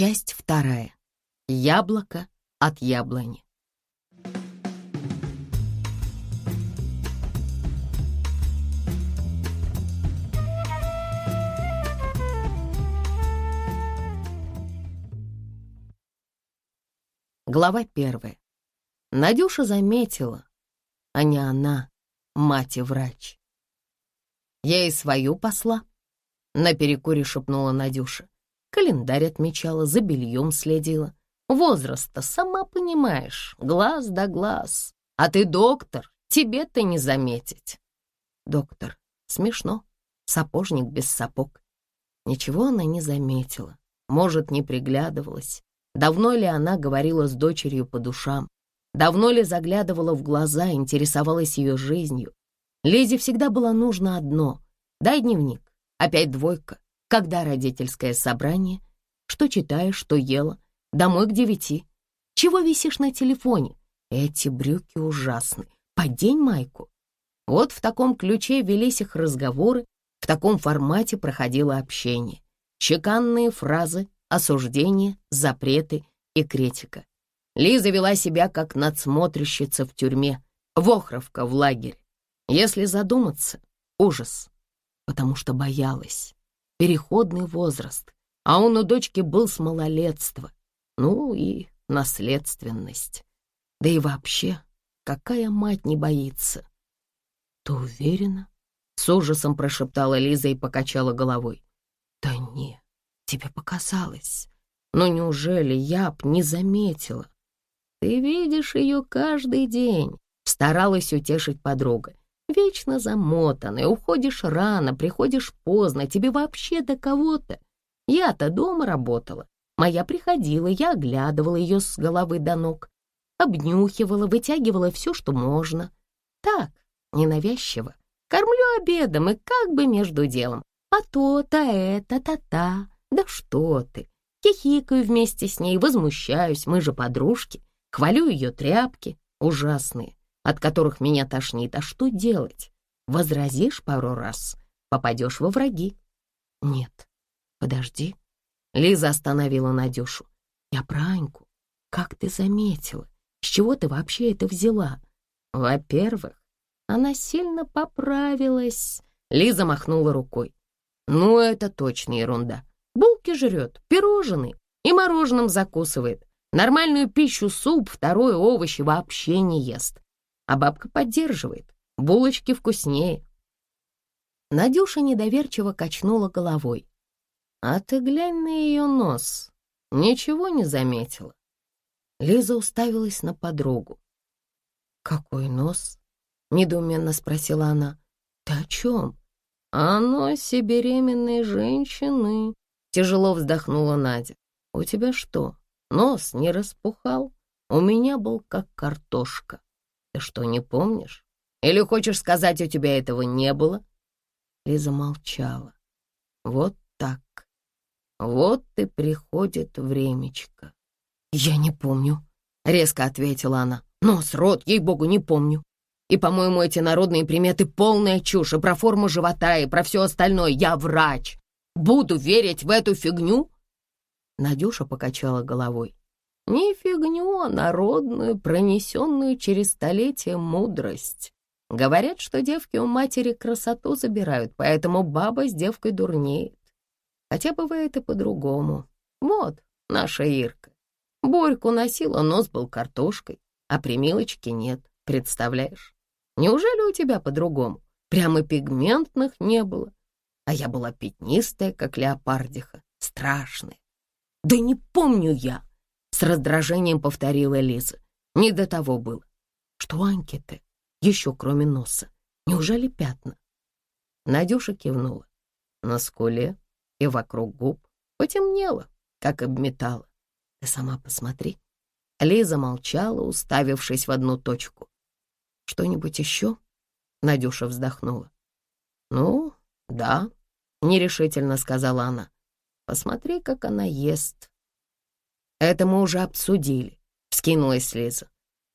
Часть вторая. Яблоко от яблони. Глава первая. Надюша заметила, а не она, мать и врач. Я и свою посла, на перекуре шепнула Надюша. Календарь отмечала, за бельем следила. Возраст-то, сама понимаешь, глаз да глаз. А ты доктор, тебе-то не заметить. Доктор, смешно, сапожник без сапог. Ничего она не заметила, может, не приглядывалась. Давно ли она говорила с дочерью по душам? Давно ли заглядывала в глаза, интересовалась ее жизнью? Лизе всегда было нужно одно — дай дневник. Опять двойка. Когда родительское собрание? Что читаешь, что ела? Домой к девяти. Чего висишь на телефоне? Эти брюки ужасны. Подень майку. Вот в таком ключе велись их разговоры, в таком формате проходило общение. Чеканные фразы, осуждения, запреты и критика. Лиза вела себя как надсмотрщица в тюрьме, вохровка в лагере. Если задуматься, ужас потому что боялась. Переходный возраст, а он у дочки был с малолетства. Ну и наследственность. Да и вообще, какая мать не боится? Ты уверена? С ужасом прошептала Лиза и покачала головой. Да не, тебе показалось. Но неужели я б не заметила? Ты видишь ее каждый день, старалась утешить подруга. Вечно замотанный, уходишь рано, приходишь поздно, тебе вообще до кого-то. Я-то дома работала. Моя приходила, я оглядывала ее с головы до ног, обнюхивала, вытягивала все, что можно. Так, ненавязчиво. Кормлю обедом и как бы между делом. А то, то это, та-та. Да что ты. Хихикаю вместе с ней, возмущаюсь, мы же подружки. Хвалю ее тряпки, ужасные от которых меня тошнит. А что делать? Возразишь пару раз, попадешь во враги. Нет, подожди. Лиза остановила Надюшу. Я про Аньку. Как ты заметила? С чего ты вообще это взяла? Во-первых, она сильно поправилась. Лиза махнула рукой. Ну, это точно ерунда. Булки жрет, пирожные и мороженым закусывает. Нормальную пищу, суп, второе овощи вообще не ест а бабка поддерживает. Булочки вкуснее. Надюша недоверчиво качнула головой. А ты глянь на ее нос. Ничего не заметила. Лиза уставилась на подругу. «Какой нос?» — недоуменно спросила она. «Ты о чем?» «О носе беременной женщины», — тяжело вздохнула Надя. «У тебя что, нос не распухал? У меня был как картошка». Ты что, не помнишь? Или хочешь сказать, у тебя этого не было?» Лиза молчала. «Вот так. Вот и приходит времечко». «Я не помню», — резко ответила она. «Нос, рот, ей-богу, не помню. И, по-моему, эти народные приметы — полная чушь, и про форму живота, и про все остальное. Я врач. Буду верить в эту фигню?» Надюша покачала головой. Не фигню, а народную, пронесенную через столетия мудрость. Говорят, что девки у матери красоту забирают, поэтому баба с девкой дурнеет. Хотя бывает и по-другому. Вот наша Ирка. Борьку носила, нос был картошкой, а примилочки нет, представляешь? Неужели у тебя по-другому? Прямо пигментных не было. А я была пятнистая, как леопардиха, страшная. Да не помню я, с раздражением повторила Лиза. Не до того было. Что Аньки-то? Еще кроме носа. Неужели пятна? Надюша кивнула. На скуле и вокруг губ потемнело, как обметало. Ты сама посмотри. Лиза молчала, уставившись в одну точку. «Что-нибудь еще?» Надюша вздохнула. «Ну, да», — нерешительно сказала она. «Посмотри, как она ест. Это мы уже обсудили, вскинулась Лиза.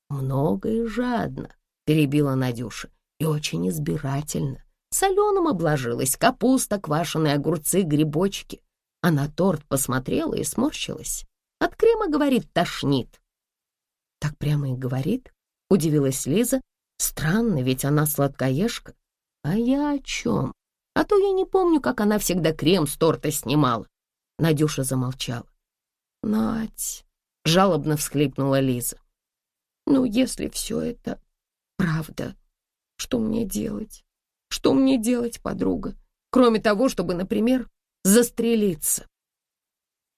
Много и жадно, перебила Надюша, и очень избирательно. Соленым обложилась капуста, квашеные огурцы, грибочки. а на торт посмотрела и сморщилась. От крема, говорит, тошнит. Так прямо и говорит, удивилась Лиза. Странно, ведь она сладкоежка. А я о чем? А то я не помню, как она всегда крем с торта снимала. Надюша замолчала. Надь, жалобно всхлипнула Лиза. Ну, если все это правда, что мне делать? Что мне делать, подруга? Кроме того, чтобы, например, застрелиться.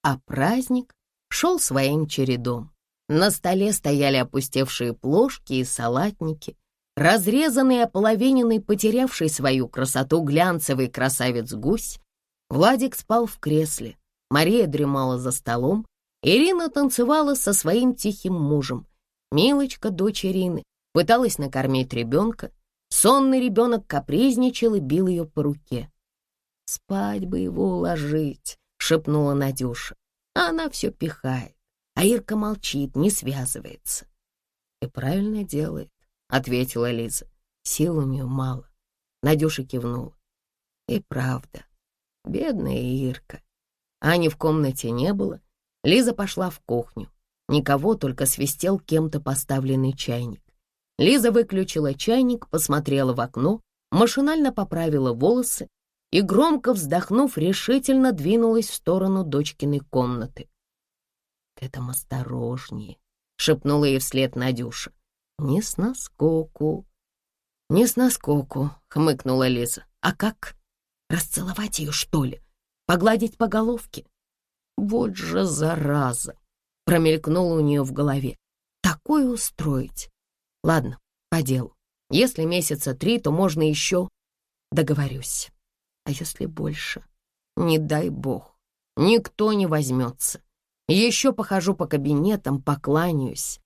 А праздник шел своим чередом. На столе стояли опустевшие плошки и салатники, разрезанный, ополовиненный, потерявший свою красоту глянцевый красавец-гусь. Владик спал в кресле, Мария дремала за столом, Ирина танцевала со своим тихим мужем. Милочка, дочь Ирины, пыталась накормить ребенка. Сонный ребенок капризничал и бил ее по руке. «Спать бы его уложить», — шепнула Надюша. А она все пихает, а Ирка молчит, не связывается. И правильно делает, — ответила Лиза. Сил у нее мало. Надюша кивнула. И правда, бедная Ирка. Ани в комнате не было. Лиза пошла в кухню. Никого, только свистел кем-то поставленный чайник. Лиза выключила чайник, посмотрела в окно, машинально поправила волосы и, громко вздохнув, решительно двинулась в сторону дочкиной комнаты. «Ты там осторожнее», — шепнула ей вслед Надюша. «Не с наскоку». «Не с наскоку», — хмыкнула Лиза. «А как? Расцеловать ее, что ли? Погладить по головке?» «Вот же зараза!» — промелькнуло у нее в голове. «Такое устроить? Ладно, по делу. Если месяца три, то можно еще...» «Договорюсь. А если больше? Не дай бог. Никто не возьмется. Еще похожу по кабинетам, покланяюсь.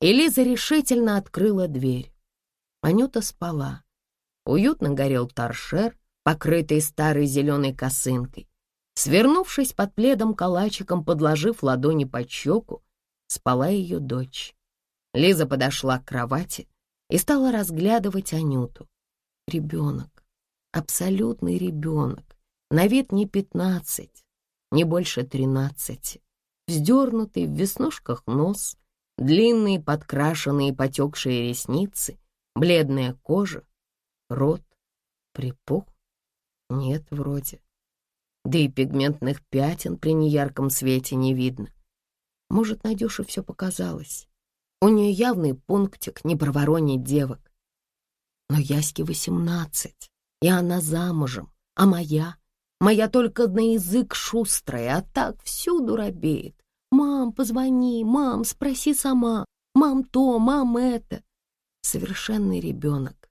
И Лиза решительно открыла дверь. Анюта спала. Уютно горел торшер, покрытый старой зеленой косынкой. Свернувшись под пледом калачиком, подложив ладони под щеку, спала ее дочь. Лиза подошла к кровати и стала разглядывать Анюту. Ребенок, абсолютный ребенок, на вид не пятнадцать, не больше тринадцати, вздернутый в веснушках нос, Длинные подкрашенные потекшие ресницы, бледная кожа, рот припух? Нет, вроде. Да и пигментных пятен при неярком свете не видно. Может, Надюше все показалось. У нее явный пунктик не проворонить девок. Но Яське восемнадцать, и она замужем, а моя? Моя только на язык шустрая, а так всюду робеет. «Мам, позвони, мам, спроси сама, мам то, мам это». Совершенный ребенок.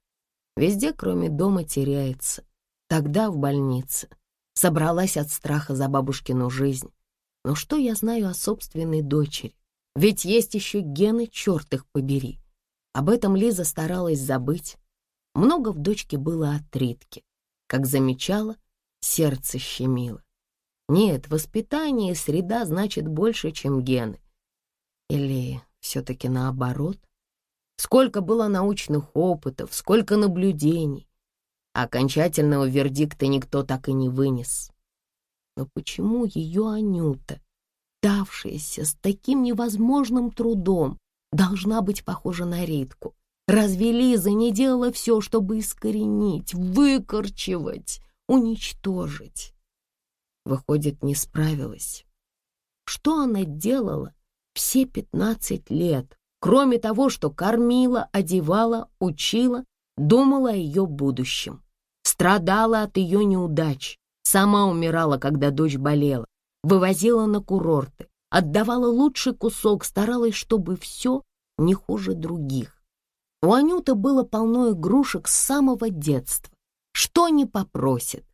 Везде, кроме дома, теряется. Тогда в больнице. Собралась от страха за бабушкину жизнь. Но что я знаю о собственной дочери? Ведь есть еще гены, черт их побери. Об этом Лиза старалась забыть. Много в дочке было отритки. Как замечала, сердце щемило. Нет, воспитание и среда значит больше, чем гены. Или все-таки наоборот? Сколько было научных опытов, сколько наблюдений. Окончательного вердикта никто так и не вынес. Но почему ее Анюта, давшаяся с таким невозможным трудом, должна быть похожа на Ритку? Разве Лиза не делала все, чтобы искоренить, выкорчевать, уничтожить? Выходит, не справилась. Что она делала все пятнадцать лет, кроме того, что кормила, одевала, учила, думала о ее будущем? Страдала от ее неудач, сама умирала, когда дочь болела, вывозила на курорты, отдавала лучший кусок, старалась, чтобы все не хуже других. У Анюты было полно игрушек с самого детства. Что не попросит,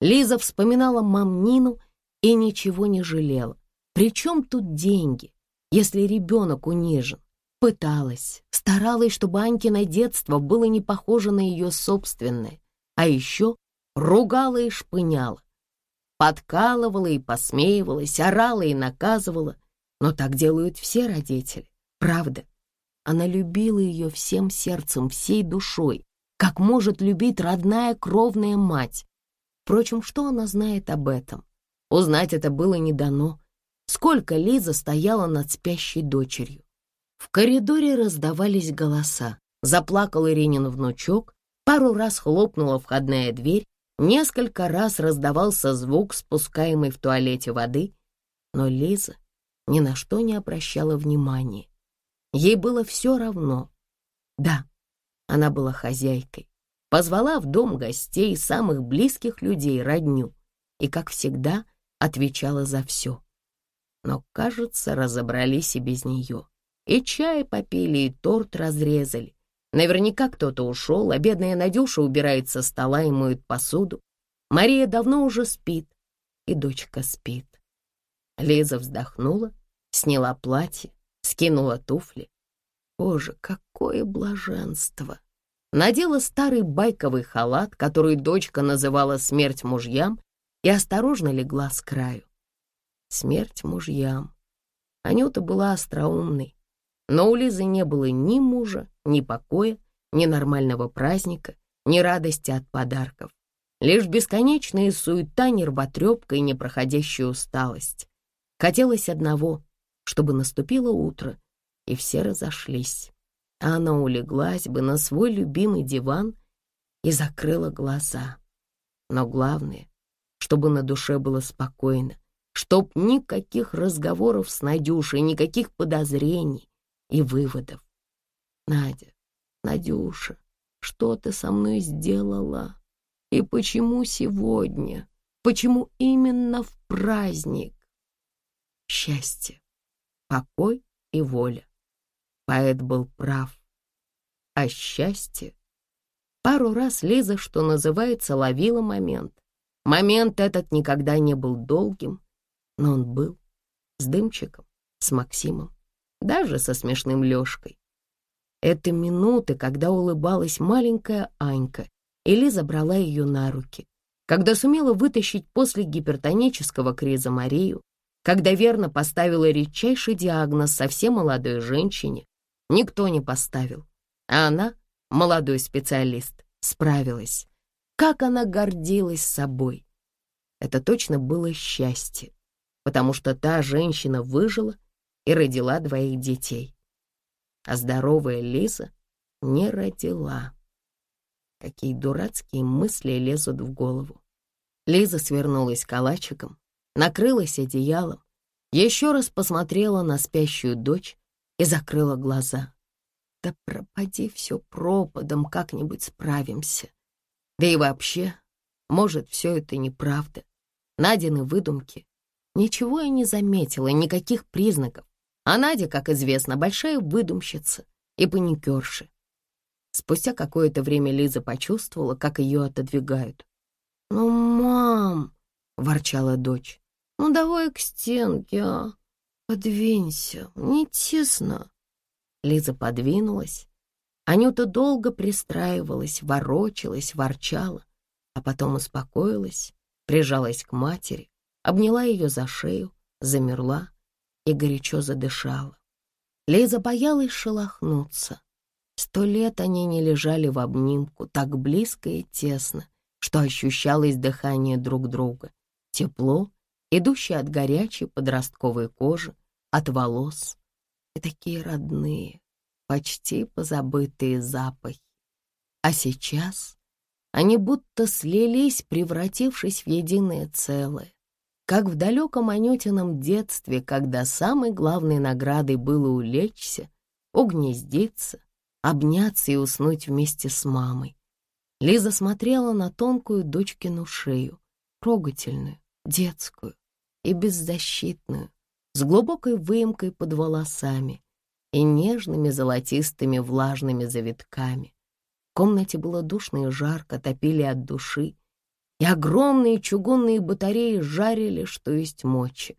Лиза вспоминала мам Нину и ничего не жалела. Причем тут деньги, если ребенок унижен? Пыталась, старалась, чтобы Анькино детство было не похоже на ее собственное, а еще ругала и шпыняла. Подкалывала и посмеивалась, орала и наказывала. Но так делают все родители, правда. Она любила ее всем сердцем, всей душой, как может любить родная кровная мать. Впрочем, что она знает об этом? Узнать это было не дано. Сколько Лиза стояла над спящей дочерью. В коридоре раздавались голоса. Заплакал Иринин внучок, пару раз хлопнула входная дверь, несколько раз раздавался звук, спускаемый в туалете воды, но Лиза ни на что не обращала внимания. Ей было все равно. Да, она была хозяйкой, позвала в дом гостей самых близких людей, родню, и, как всегда, отвечала за все. Но, кажется, разобрались и без нее. И чай попили, и торт разрезали. Наверняка кто-то ушел, а бедная Надюша убирает со стола и моет посуду. Мария давно уже спит, и дочка спит. Лиза вздохнула, сняла платье, скинула туфли. Боже, какое блаженство! Надела старый байковый халат, который дочка называла «смерть мужьям», и осторожно легла с краю. Смерть мужьям. Анюта была остроумной, но у Лизы не было ни мужа, ни покоя, ни нормального праздника, ни радости от подарков. Лишь бесконечная суета, нервотрепка и непроходящая усталость. Хотелось одного, чтобы наступило утро, и все разошлись. А она улеглась бы на свой любимый диван и закрыла глаза. Но главное, чтобы на душе было спокойно, чтоб никаких разговоров с Надюшей, никаких подозрений, и выводов. Надя, Надюша, что ты со мной сделала? И почему сегодня? Почему именно в праздник? Счастье, покой и воля. Поэт был прав. А счастье? Пару раз Лиза, что называется, ловила момент. Момент этот никогда не был долгим, но он был с Дымчиком, с Максимом даже со смешным Лёшкой. Это минуты, когда улыбалась маленькая Анька, и Лиза брала ее на руки, когда сумела вытащить после гипертонического криза Марию, когда верно поставила редчайший диагноз совсем молодой женщине, никто не поставил, а она, молодой специалист, справилась. Как она гордилась собой. Это точно было счастье, потому что та женщина выжила — и родила двоих детей. А здоровая Лиза не родила. Какие дурацкие мысли лезут в голову. Лиза свернулась калачиком, накрылась одеялом, еще раз посмотрела на спящую дочь и закрыла глаза. Да пропади все пропадом, как-нибудь справимся. Да и вообще, может, все это неправда. Надины выдумки. Ничего я не заметила, никаких признаков. А Надя, как известно, большая выдумщица и паникерша. Спустя какое-то время Лиза почувствовала, как ее отодвигают. «Ну, мам!» — ворчала дочь. «Ну, давай к стенке, а? Подвинься, не тесно». Лиза подвинулась. Анюта долго пристраивалась, ворочалась, ворчала, а потом успокоилась, прижалась к матери, обняла ее за шею, замерла и горячо задышала. Лиза боялась шелохнуться. Сто лет они не лежали в обнимку, так близко и тесно, что ощущалось дыхание друг друга, тепло, идущее от горячей подростковой кожи, от волос, и такие родные, почти позабытые запахи. А сейчас они будто слились, превратившись в единое целое как в далеком Анютином детстве, когда самой главной наградой было улечься, угнездиться, обняться и уснуть вместе с мамой. Лиза смотрела на тонкую дочкину шею, трогательную, детскую и беззащитную, с глубокой выемкой под волосами и нежными золотистыми влажными завитками. В комнате было душно и жарко, топили от души, и огромные чугунные батареи жарили, что есть мочи.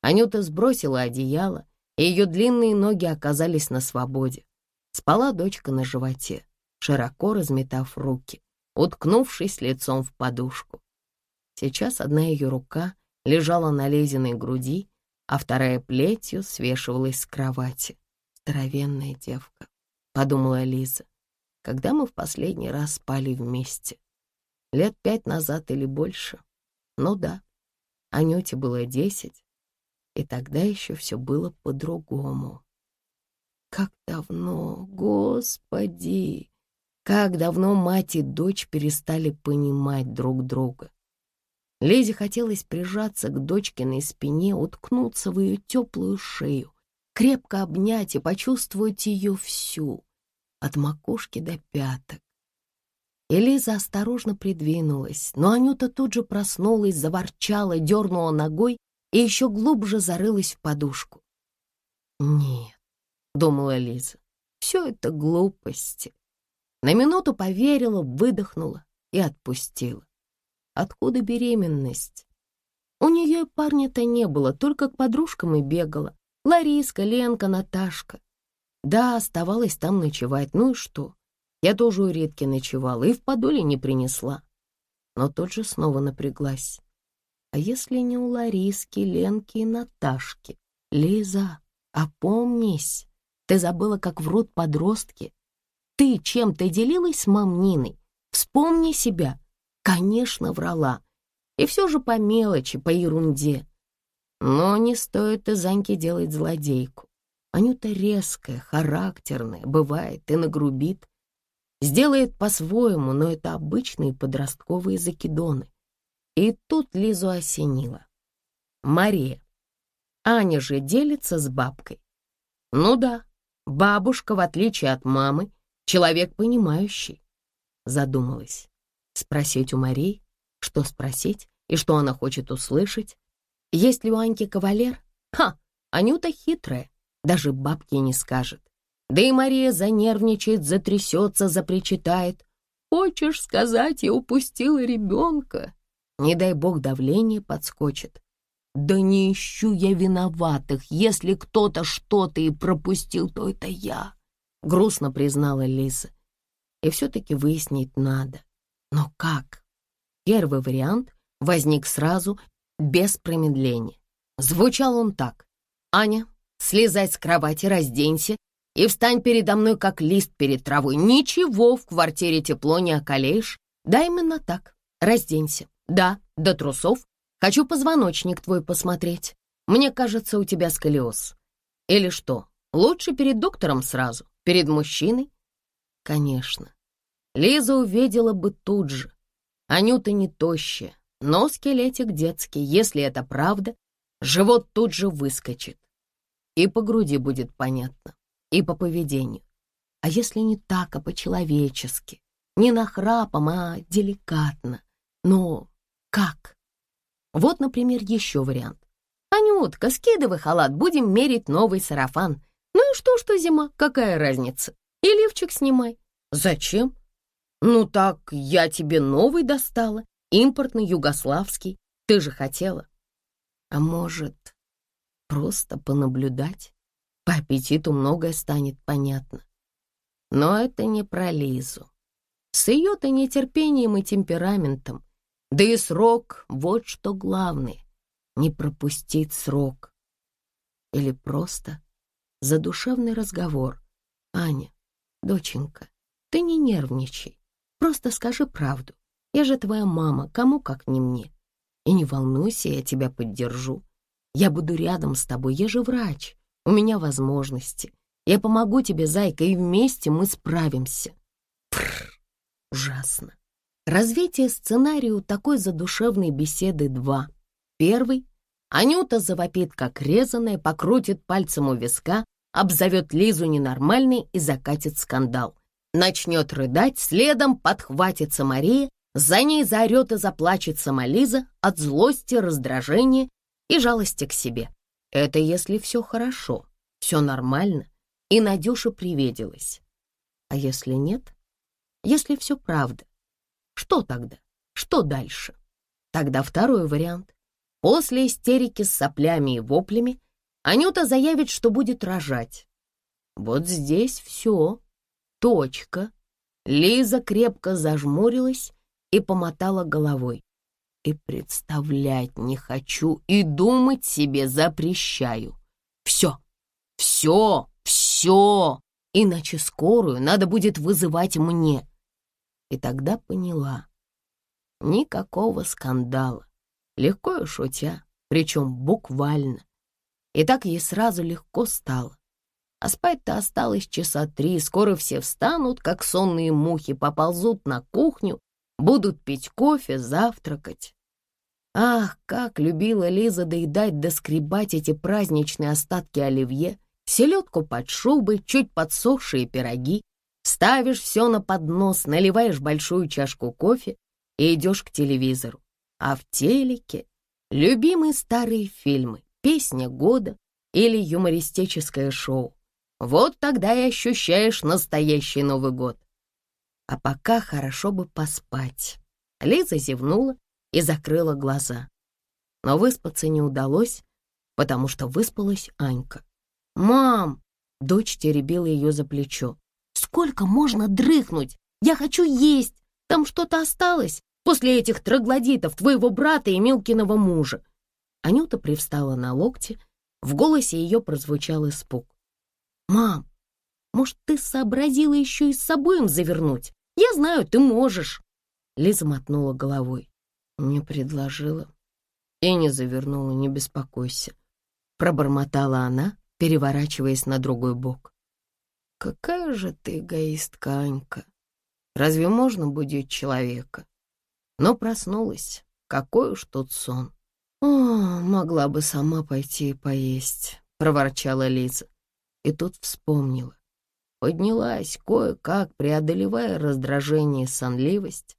Анюта сбросила одеяло, и ее длинные ноги оказались на свободе. Спала дочка на животе, широко разметав руки, уткнувшись лицом в подушку. Сейчас одна ее рука лежала на Лезиной груди, а вторая плетью свешивалась с кровати. «Здоровенная девка», — подумала Лиза, когда мы в последний раз спали вместе. Лет пять назад или больше. Ну да, Анюте было десять, и тогда еще все было по-другому. Как давно, Господи! Как давно мать и дочь перестали понимать друг друга. Лизе хотелось прижаться к дочкиной спине, уткнуться в ее теплую шею, крепко обнять и почувствовать ее всю, от макушки до пяток. И Лиза осторожно придвинулась, но Анюта тут же проснулась, заворчала, дернула ногой и еще глубже зарылась в подушку. «Нет», — думала Лиза, — «все это глупости». На минуту поверила, выдохнула и отпустила. Откуда беременность? У нее и парня-то не было, только к подружкам и бегала. Лариска, Ленка, Наташка. Да, оставалась там ночевать, ну и что? Я тоже у Редки ночевала и в подоле не принесла. Но тут же снова напряглась. А если не у Лариски, Ленки и Наташки? Лиза, опомнись, ты забыла, как врут подростки. Ты чем-то делилась с мамниной? Вспомни себя. Конечно, врала. И все же по мелочи, по ерунде. Но не стоит из Аньки делать злодейку. Анюта резкая, характерная, бывает и нагрубит. Сделает по-своему, но это обычные подростковые закидоны. И тут Лизу осенило. Мария. Аня же делится с бабкой. Ну да, бабушка, в отличие от мамы, человек понимающий. Задумалась. Спросить у Марии, что спросить и что она хочет услышать. Есть ли у Аньки кавалер? Ха, Анюта хитрая, даже бабке не скажет. Да и Мария занервничает, затрясется, запричитает. «Хочешь сказать, я упустила ребенка?» Не дай бог давление подскочит. «Да не ищу я виноватых. Если кто-то что-то и пропустил, то это я», — грустно признала Лиза. «И все-таки выяснить надо. Но как? Первый вариант возник сразу, без промедления. Звучал он так. «Аня, слезай с кровати, разденься и встань передо мной, как лист перед травой. Ничего, в квартире тепло не околеешь. Да, именно так. Разденься. Да, до трусов. Хочу позвоночник твой посмотреть. Мне кажется, у тебя сколиоз. Или что, лучше перед доктором сразу, перед мужчиной? Конечно. Лиза увидела бы тут же. Анюта не тощая, но скелетик детский. Если это правда, живот тут же выскочит. И по груди будет понятно, и по поведению. А если не так, а по-человечески? Не нахрапом, а деликатно. Но как? Вот, например, еще вариант. «Анютка, скидывай халат, будем мерить новый сарафан. Ну и что, что зима, какая разница? И лифчик снимай. Зачем? «Ну так, я тебе новый достала, импортный югославский. Ты же хотела». «А может, просто понаблюдать? По аппетиту многое станет понятно. Но это не про Лизу. С ее-то нетерпением и темпераментом. Да и срок — вот что главное. Не пропустить срок. Или просто задушевный разговор. «Аня, доченька, ты не нервничай. Просто скажи правду. Я же твоя мама, кому как не мне. И не волнуйся, я тебя поддержу. Я буду рядом с тобой, я же врач. У меня возможности. Я помогу тебе, зайка, и вместе мы справимся. Прррр, ужасно. Развитие сценария у такой задушевной беседы два. Первый. Анюта завопит, как резаная, покрутит пальцем у виска, обзовет Лизу ненормальной и закатит скандал. Начнет рыдать, следом подхватится Мария, за ней заорет и заплачет сама Лиза от злости, раздражения и жалости к себе. Это если все хорошо, все нормально, и Надюша привиделась. А если нет? Если все правда? Что тогда? Что дальше? Тогда второй вариант. После истерики с соплями и воплями Анюта заявит, что будет рожать. Вот здесь все. Точка. Лиза крепко зажмурилась и помотала головой. И представлять не хочу, и думать себе запрещаю. Все, все, все, иначе скорую надо будет вызывать мне. И тогда поняла. Никакого скандала. Легко и шутя причем буквально. И так ей сразу легко стало. А спать-то осталось часа три, скоро все встанут, как сонные мухи, поползут на кухню, будут пить кофе, завтракать. Ах, как любила Лиза доедать да скребать эти праздничные остатки оливье, селедку под шубой, чуть подсохшие пироги. Ставишь все на поднос, наливаешь большую чашку кофе и идешь к телевизору. А в телеке любимые старые фильмы, песня года или юмористическое шоу. Вот тогда и ощущаешь настоящий Новый год. А пока хорошо бы поспать. Лиза зевнула и закрыла глаза. Но выспаться не удалось, потому что выспалась Анька. «Мам!» — дочь теребила ее за плечо. «Сколько можно дрыхнуть? Я хочу есть! Там что-то осталось после этих троглодитов, твоего брата и Милкиного мужа!» Анюта привстала на локте, в голосе ее прозвучал испуг. «Мам, может, ты сообразила еще и с собой им завернуть? Я знаю, ты можешь!» Лиза мотнула головой. Не предложила. И не завернула, не беспокойся. Пробормотала она, переворачиваясь на другой бок. «Какая же ты эгоистка, Анька! Разве можно будить человека?» Но проснулась. Какой уж тут сон. «О, могла бы сама пойти и поесть», — проворчала Лиза и тут вспомнила. Поднялась кое-как, преодолевая раздражение и сонливость,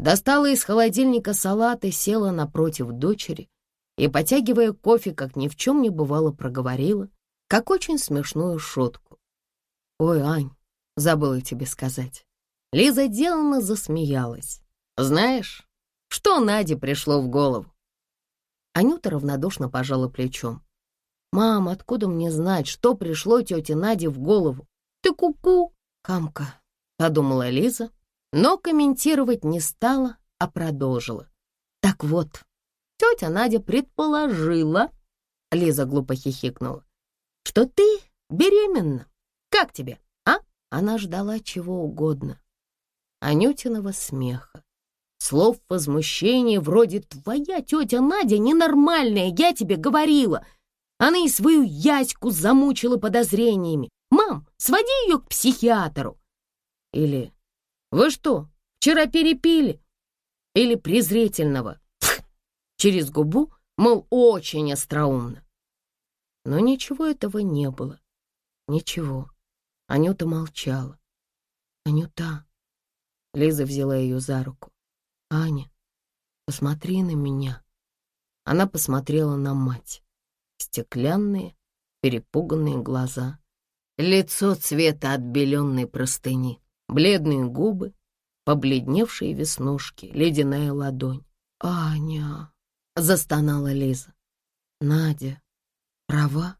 достала из холодильника салат и села напротив дочери и, потягивая кофе, как ни в чем не бывало, проговорила, как очень смешную шутку. «Ой, Ань, забыла тебе сказать». Лиза деланно засмеялась. «Знаешь, что Наде пришло в голову?» Анюта равнодушно пожала плечом. «Мам, откуда мне знать, что пришло тете Наде в голову? Ты куку, -ку, хамка», — подумала Лиза, но комментировать не стала, а продолжила. «Так вот, тетя Надя предположила...» Лиза глупо хихикнула. «Что ты беременна? Как тебе, а?» Она ждала чего угодно. Анютиного смеха. Слов возмущения вроде «Твоя тетя Надя ненормальная, я тебе говорила!» Она и свою Яську замучила подозрениями. «Мам, своди ее к психиатру!» Или «Вы что, вчера перепили?» Или презрительного через губу, мол, очень остроумно. Но ничего этого не было. Ничего. Анюта молчала. «Анюта!» Лиза взяла ее за руку. «Аня, посмотри на меня». Она посмотрела на мать стеклянные, перепуганные глаза, лицо цвета отбеленной простыни, бледные губы, побледневшие веснушки, ледяная ладонь. «Аня!» — застонала Лиза. «Надя, права?»